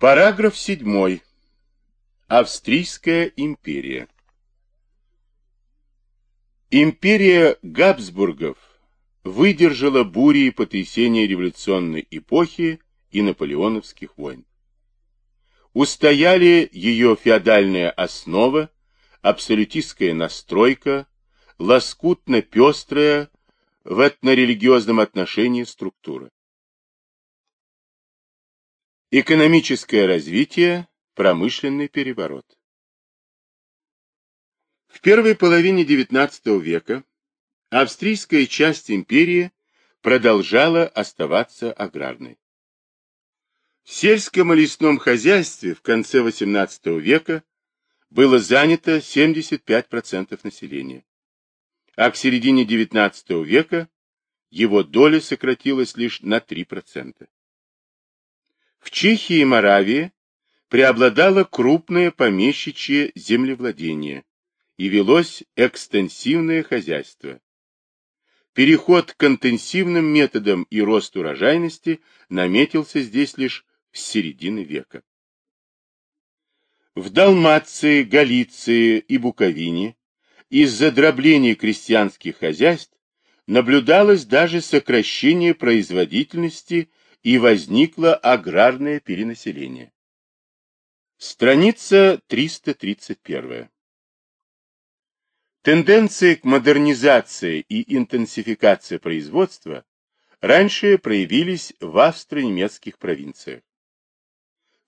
Параграф 7. Австрийская империя. Империя Габсбургов выдержала бури и потрясения революционной эпохи и наполеоновских войн. Устояли ее феодальная основа, абсолютистская настройка, лоскутно-пестрая в этнорелигиозном отношении структура. Экономическое развитие, промышленный переворот. В первой половине XIX века австрийская часть империи продолжала оставаться аграрной. В сельском и лесном хозяйстве в конце XVIII века было занято 75% населения, а к середине XIX века его доля сократилась лишь на 3%. В Чехии и Моравии преобладало крупное помещичье землевладение и велось экстенсивное хозяйство. Переход к интенсивным методам и рост урожайности наметился здесь лишь с середины века. В Далмации, Галиции и Буковине из-за дробления крестьянских хозяйств наблюдалось даже сокращение производительности и возникло аграрное перенаселение. Страница 331. Тенденции к модернизации и интенсификации производства раньше проявились в австро-немецких провинциях.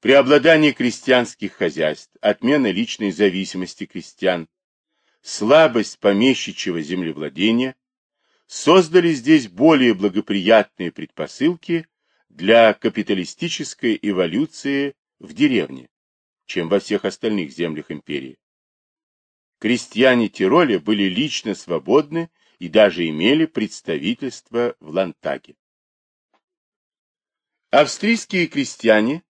Преобладание крестьянских хозяйств, отмена личной зависимости крестьян, слабость помещичьего землевладения создали здесь более благоприятные предпосылки для капиталистической эволюции в деревне, чем во всех остальных землях империи. Крестьяне Тироля были лично свободны и даже имели представительство в Лантаге. Австрийские крестьяне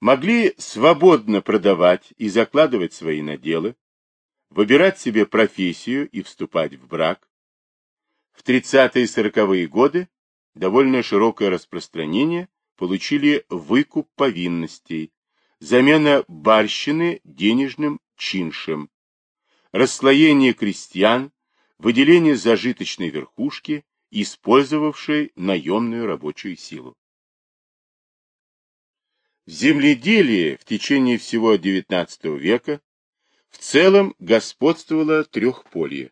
могли свободно продавать и закладывать свои наделы, выбирать себе профессию и вступать в брак. В 30-е и 40-е годы довольно широкое распространение получили выкуп повинностей, замена барщины денежным чиншем, расслоение крестьян, выделение зажиточной верхушки, использовавшей наемную рабочую силу. В земледелии в течение всего XIX века в целом господствовало трехполье.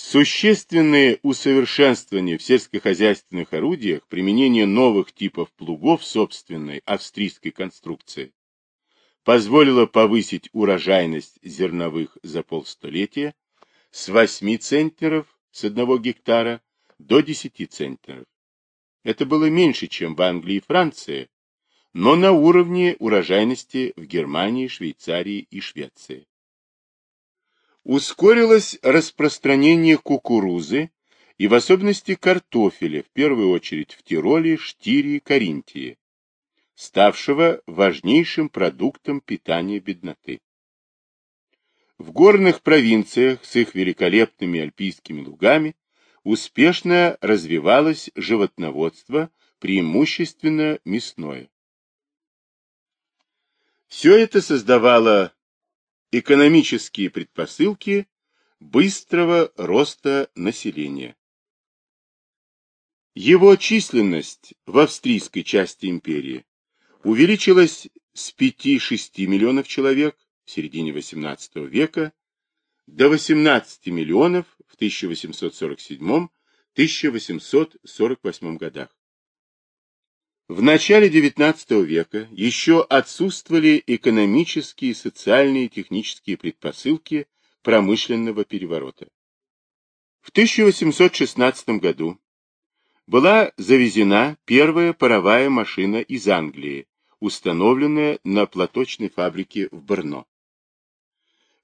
Существенные усовершенствования в сельскохозяйственных орудиях, применение новых типов плугов собственной австрийской конструкции, позволило повысить урожайность зерновых за полстолетия с 8 центнеров с 1 гектара до 10 центнеров. Это было меньше, чем в Англии и Франции, но на уровне урожайности в Германии, Швейцарии и Швеции. Ускорилось распространение кукурузы и в особенности картофеля, в первую очередь в Тироле, Штире и Каринтии, ставшего важнейшим продуктом питания бедноты. В горных провинциях с их великолепными альпийскими лугами успешно развивалось животноводство, преимущественно мясное. Все это создавало экономические предпосылки быстрого роста населения. Его численность в австрийской части империи увеличилась с 5-6 миллионов человек в середине XVIII века до 18 миллионов в 1847-1848 годах. В начале XIX века еще отсутствовали экономические, социальные и технические предпосылки промышленного переворота. В 1816 году была завезена первая паровая машина из Англии, установленная на платочной фабрике в Брно.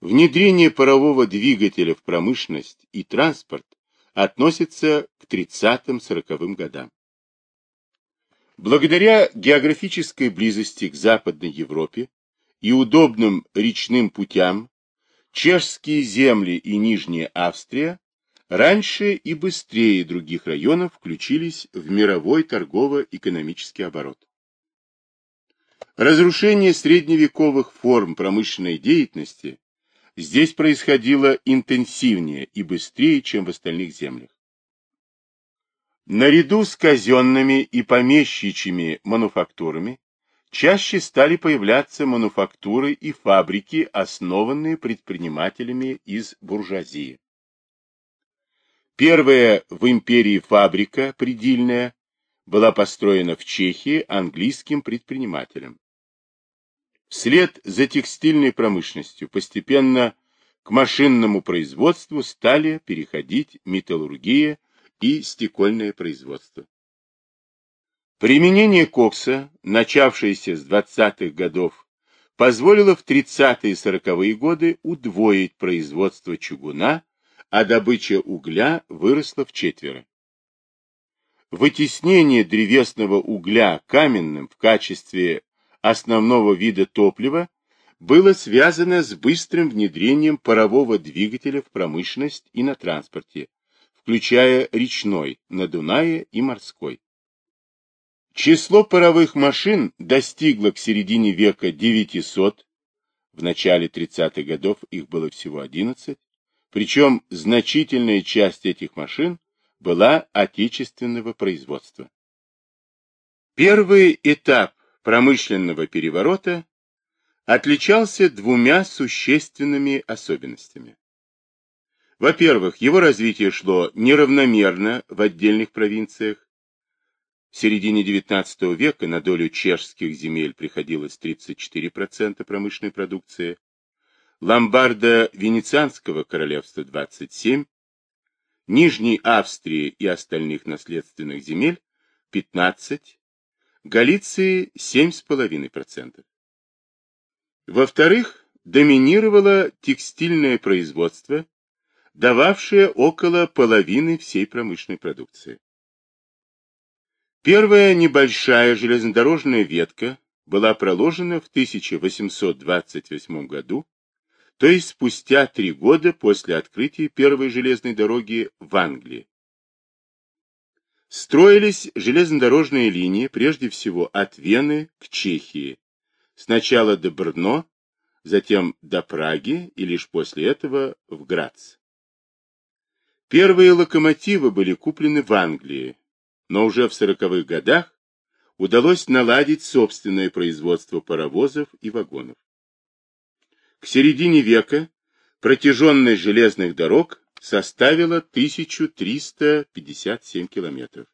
Внедрение парового двигателя в промышленность и транспорт относится к 30-40 годам. Благодаря географической близости к Западной Европе и удобным речным путям, чешские земли и Нижняя Австрия раньше и быстрее других районов включились в мировой торгово-экономический оборот. Разрушение средневековых форм промышленной деятельности здесь происходило интенсивнее и быстрее, чем в остальных землях. Наряду с казенными и помещичьими мануфактурами чаще стали появляться мануфактуры и фабрики, основанные предпринимателями из буржуазии. Первая в империи фабрика, предельная, была построена в Чехии английским предпринимателем. Вслед за текстильной промышленностью постепенно к машинному производству стали переходить металлургия и стекольное производство. Применение кокса, начавшееся с 20-х годов, позволило в 30-е и 40-е годы удвоить производство чугуна, а добыча угля выросла в четверо. Вытеснение древесного угля каменным в качестве основного вида топлива было связано с быстрым внедрением парового двигателя в промышленность и на транспорте, включая речной, на Дунае и морской. Число паровых машин достигло к середине века 900, в начале 30-х годов их было всего 11, причем значительная часть этих машин была отечественного производства. Первый этап промышленного переворота отличался двумя существенными особенностями. Во-первых, его развитие шло неравномерно в отдельных провинциях. В середине XIX века на долю чешских земель приходилось 34% промышленной продукции, Ломбардо-Венецианского королевства 27%, Нижней Австрии и остальных наследственных земель 15%, Галиции 7,5%. Во-вторых, доминировало текстильное производство, дававшее около половины всей промышленной продукции. Первая небольшая железнодорожная ветка была проложена в 1828 году, то есть спустя три года после открытия первой железной дороги в Англии. Строились железнодорожные линии прежде всего от Вены к Чехии, сначала до Брно, затем до Праги и лишь после этого в Грац. Первые локомотивы были куплены в Англии, но уже в 40-х годах удалось наладить собственное производство паровозов и вагонов. К середине века протяженность железных дорог составила 1357 километров.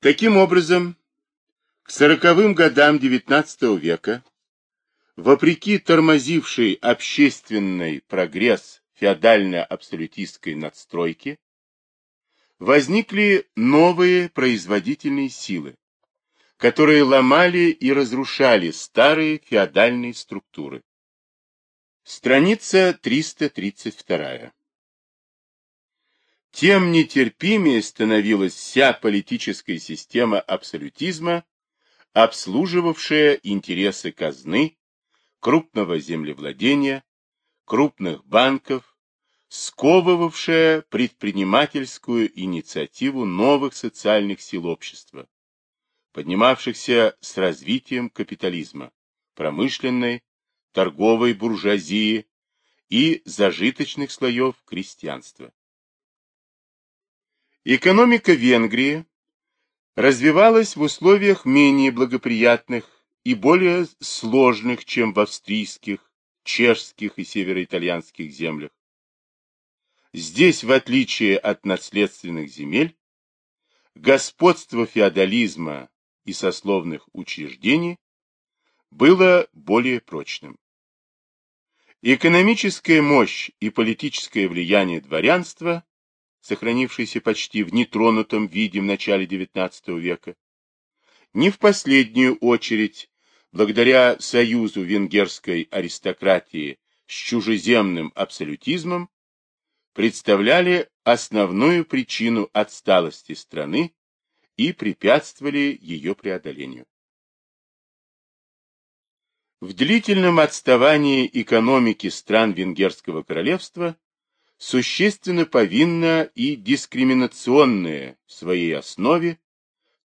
Таким образом, к сороковым годам XIX века, вопреки тормозившей общественный прогресс феодально-абсолютистской надстройки, возникли новые производительные силы, которые ломали и разрушали старые феодальные структуры. Страница 332. Тем нетерпимее становилась вся политическая система абсолютизма, обслуживавшая интересы казны, крупного землевладения, крупных банков, сковывавшая предпринимательскую инициативу новых социальных сил общества, поднимавшихся с развитием капитализма, промышленной, торговой буржуазии и зажиточных слоев крестьянства. Экономика Венгрии развивалась в условиях менее благоприятных и более сложных, чем в австрийских, чешских и североитальянских землях. Здесь, в отличие от наследственных земель, господство феодализма и сословных учреждений было более прочным. Экономическая мощь и политическое влияние дворянства, сохранившееся почти в нетронутом виде в начале XIX века, не в последнюю очередь, благодаря союзу венгерской аристократии с чужеземным абсолютизмом, представляли основную причину отсталости страны и препятствовали ее преодолению. В длительном отставании экономики стран Венгерского королевства существенно повинна и дискриминационная в своей основе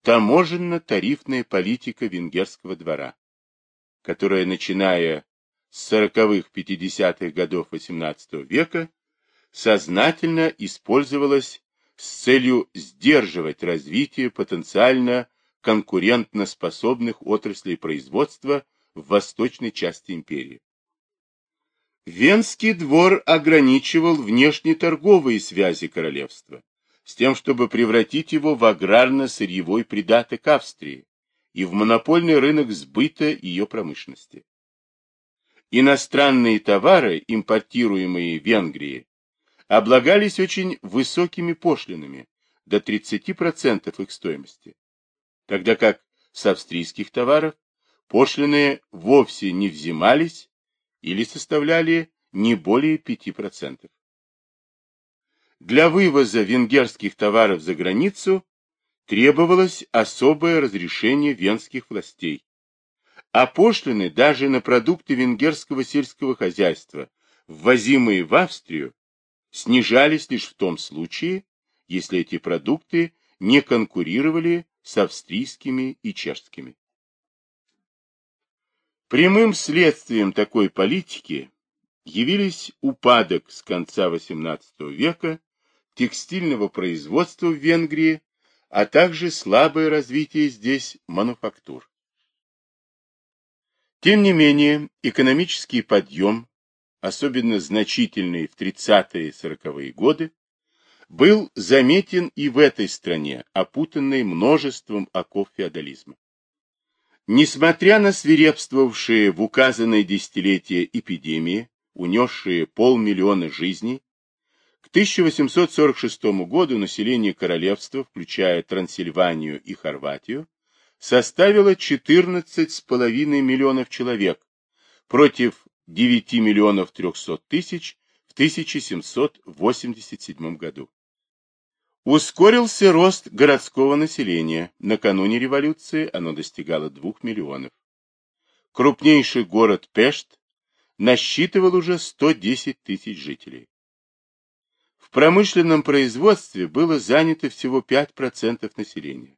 таможенно-тарифная политика венгерского двора, которая, начиная с 40-х-50-х годов XVIII века, сознательно использовалась с целью сдерживать развитие потенциально конкурентноспособных отраслей производства в восточной части империи. Венский двор ограничивал внешнеторговые связи королевства, с тем, чтобы превратить его в аграрно-сырьевой придаток Австрии и в монопольный рынок сбыта ее промышленности. Иностранные товары, импортируемые Венгрией, облагались очень высокими пошлинами, до 30% их стоимости, тогда как с австрийских товаров пошлины вовсе не взимались или составляли не более 5%. Для вывоза венгерских товаров за границу требовалось особое разрешение венских властей, а пошлины даже на продукты венгерского сельского хозяйства, ввозимые в Австрию, снижались лишь в том случае, если эти продукты не конкурировали с австрийскими и чешскими. Прямым следствием такой политики явились упадок с конца XVIII века текстильного производства в Венгрии, а также слабое развитие здесь мануфактур. Тем не менее, экономический подъем, особенно значительный в 30-е и 40-е годы, был заметен и в этой стране, опутанной множеством оков феодализма. Несмотря на свирепствовавшие в указанное десятилетие эпидемии, унесшие полмиллиона жизней, к 1846 году население королевства, включая Трансильванию и Хорватию, составило 14,5 миллионов человек против 9 миллионов 300 тысяч в 1787 году. Ускорился рост городского населения. Накануне революции оно достигало 2 миллионов. Крупнейший город Пешт насчитывал уже 110 тысяч жителей. В промышленном производстве было занято всего 5% населения.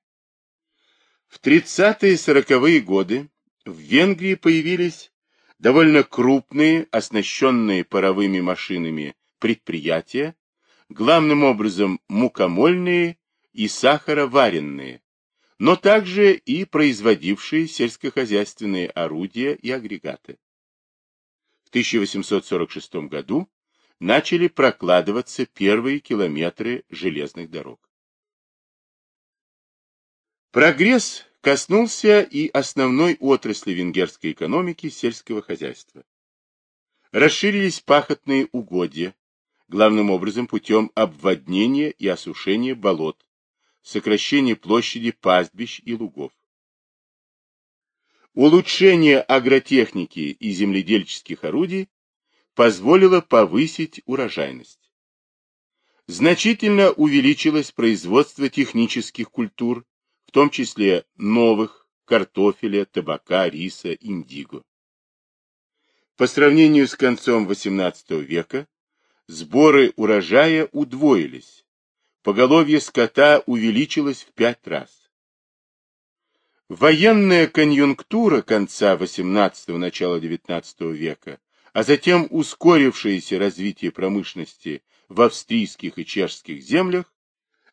В 30-е и 40-е годы в Венгрии появились довольно крупные, оснащенные паровыми машинами предприятия, главным образом мукомольные и сахароваренные, но также и производившие сельскохозяйственные орудия и агрегаты. В 1846 году начали прокладываться первые километры железных дорог. Прогресс коснулся и основной отрасли венгерской экономики сельского хозяйства. Расширились пахотные угодья, главным образом путем обводнения и осушения болот, сокращения площади пастбищ и лугов. Улучшение агротехники и земледельческих орудий позволило повысить урожайность. Значительно увеличилось производство технических культур, в том числе новых, картофеля, табака, риса, индиго. По сравнению с концом XVIII века, сборы урожая удвоились, поголовье скота увеличилось в пять раз. Военная конъюнктура конца XVIII – начала XIX века, а затем ускорившееся развитие промышленности в австрийских и чешских землях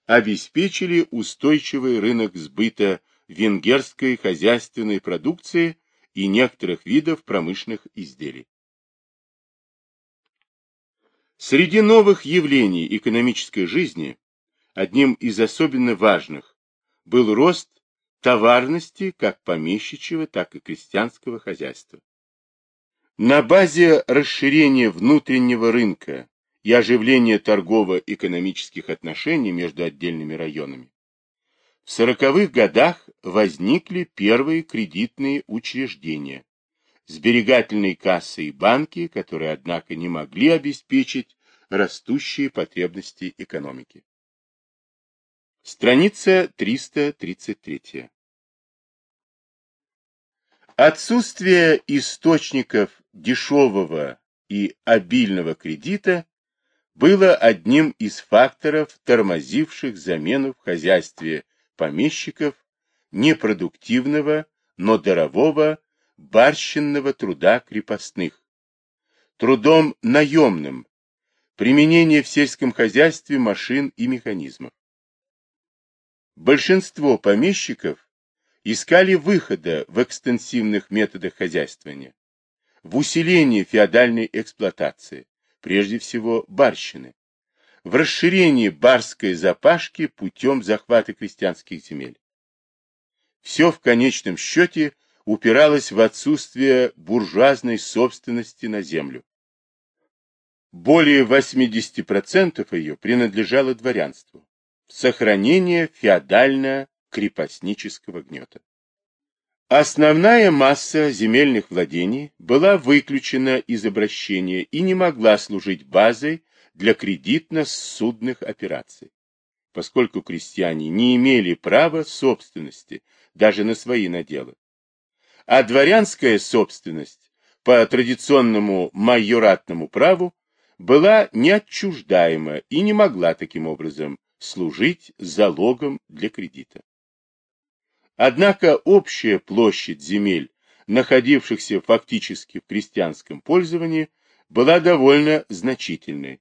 обеспечили устойчивый рынок сбыта венгерской хозяйственной продукции и некоторых видов промышленных изделий. Среди новых явлений экономической жизни одним из особенно важных был рост товарности как помещичьего, так и крестьянского хозяйства. На базе расширения внутреннего рынка и оживления торгово-экономических отношений между отдельными районами, в сороковых годах возникли первые кредитные учреждения, сберегательные кассы и банки, которые, однако, не могли обеспечить растущие потребности экономики. Страница 333. Отсутствие источников дешевого и обильного кредита было одним из факторов, тормозивших замену в хозяйстве помещиков непродуктивного, но дарового барщинного труда крепостных, трудом наемным, применение в сельском хозяйстве машин и механизмов. Большинство помещиков искали выхода в экстенсивных методах хозяйствования, в усилении феодальной эксплуатации, прежде всего барщины, в расширении барской запашки путем захвата крестьянских земель. Все в конечном счете упиралось в отсутствие буржуазной собственности на землю. Более 80% ее принадлежало дворянству. Сохранение феодально-крепостнического гнета. Основная масса земельных владений была выключена из обращения и не могла служить базой для кредитно-судных операций, поскольку крестьяне не имели права собственности даже на свои наделы. А дворянская собственность по традиционному майоратному праву была неотчуждаема и не могла таким образом служить залогом для кредита. Однако общая площадь земель, находившихся фактически в крестьянском пользовании, была довольно значительной,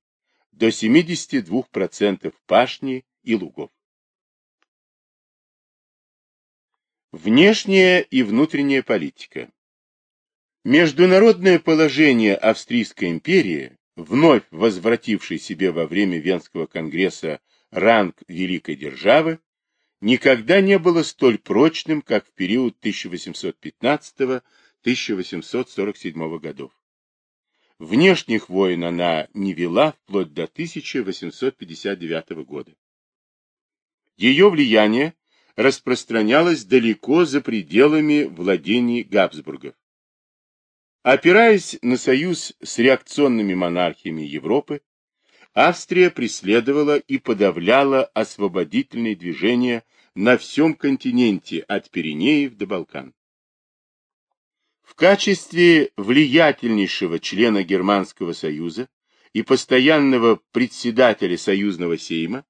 до 72% пашни и лугов. Внешняя и внутренняя политика. Международное положение Австрийской империи, вновь возвратившей себе во время Венского конгресса ранг великой державы, никогда не было столь прочным, как в период 1815-1847 годов. Внешних войн она не вела вплоть до 1859 года. Ее влияние распространялось далеко за пределами владений Габсбургов. Опираясь на союз с реакционными монархиями Европы, Австрия преследовала и подавляла освободительные движения на всем континенте от Пиренеев до Балкан. В качестве влиятельнейшего члена Германского союза и постоянного председателя союзного сейма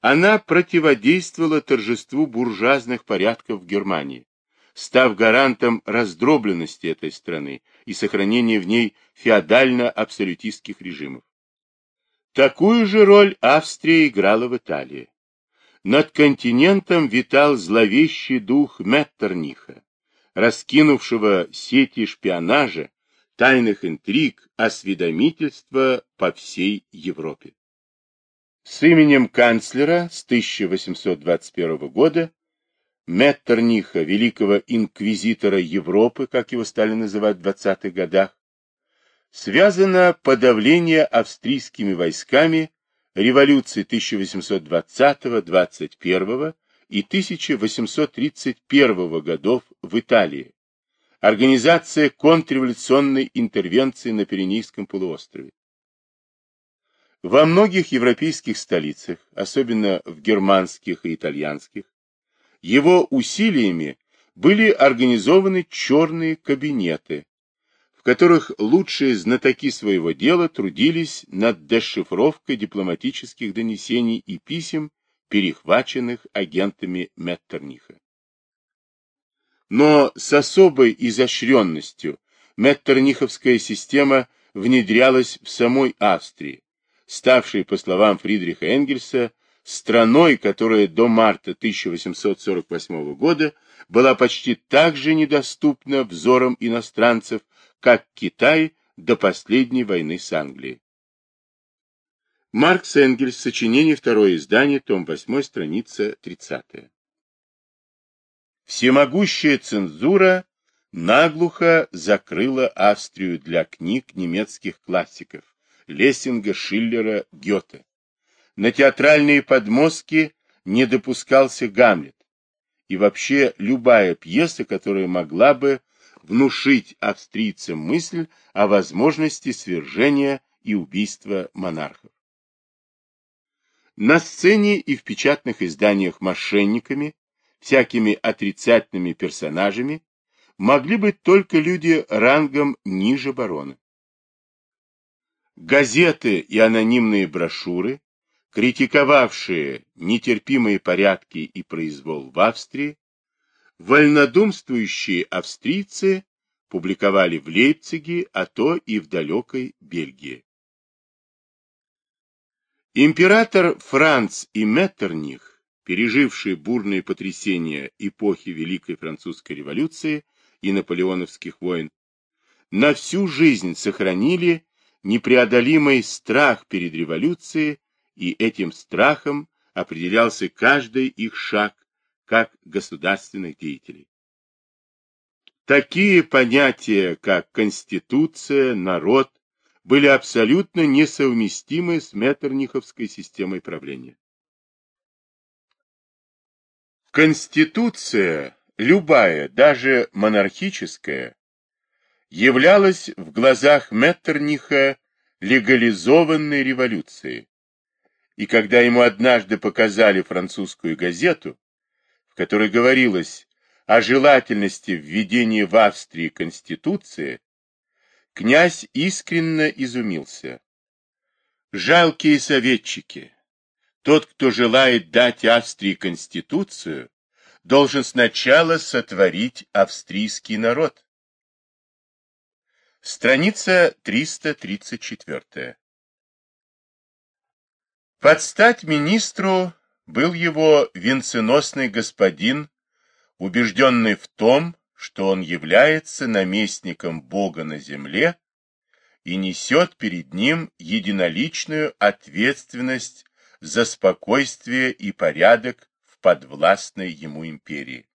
она противодействовала торжеству буржуазных порядков в Германии, став гарантом раздробленности этой страны и сохранения в ней феодально-абсолютистских режимов. Такую же роль Австрия играла в Италии. Над континентом витал зловещий дух Меттерниха, раскинувшего сети шпионажа, тайных интриг, осведомительства по всей Европе. С именем канцлера с 1821 года Меттерниха, великого инквизитора Европы, как его стали называть в 20-х годах, связано подавление австрийскими войсками революции 1820-21 и 1831 годов в Италии, организация контрреволюционной интервенции на Пиренейском полуострове. Во многих европейских столицах, особенно в германских и итальянских, его усилиями были организованы черные кабинеты, которых лучшие знатоки своего дела трудились над дешифровкой дипломатических донесений и писем, перехваченных агентами Меттерниха. Но с особой изощренностью Меттерниховская система внедрялась в самой Австрии, ставшей, по словам Фридриха Энгельса, страной, которая до марта 1848 года была почти так же недоступна взорам иностранцев, как Китай до последней войны с Англией. Маркс Энгельс, сочинение, второе издание, том 8, страница 30. Всемогущая цензура наглухо закрыла Австрию для книг немецких классиков Лессинга, Шиллера, Гёте. На театральные подмостки не допускался Гамлет. И вообще любая пьеса, которая могла бы внушить австрийцам мысль о возможности свержения и убийства монархов. На сцене и в печатных изданиях мошенниками, всякими отрицательными персонажами, могли быть только люди рангом ниже барона. Газеты и анонимные брошюры, критиковавшие нетерпимые порядки и произвол в Австрии, вольнодумствующие австрийцы публиковали в Лейпциге, а то и в далекой Бельгии. Император Франц и Меттерних, пережившие бурные потрясения эпохи Великой Французской революции и наполеоновских войн, на всю жизнь сохранили непреодолимый страх перед революцией, и этим страхом определялся каждый их шаг как государственных деятелей. Такие понятия, как конституция, народ, были абсолютно несовместимы с меттерниховской системой правления. Конституция, любая, даже монархическая, являлась в глазах Меттерниха легализованной революцией. И когда ему однажды показали французскую газету, в которой говорилось о желательности введения в Австрии Конституции, князь искренне изумился. Жалкие советчики! Тот, кто желает дать Австрии Конституцию, должен сначала сотворить австрийский народ. Страница 334. Под стать министру был его венценосный господин, убежденный в том, что он является наместником Бога на земле и несет перед ним единоличную ответственность за спокойствие и порядок в подвластной ему империи.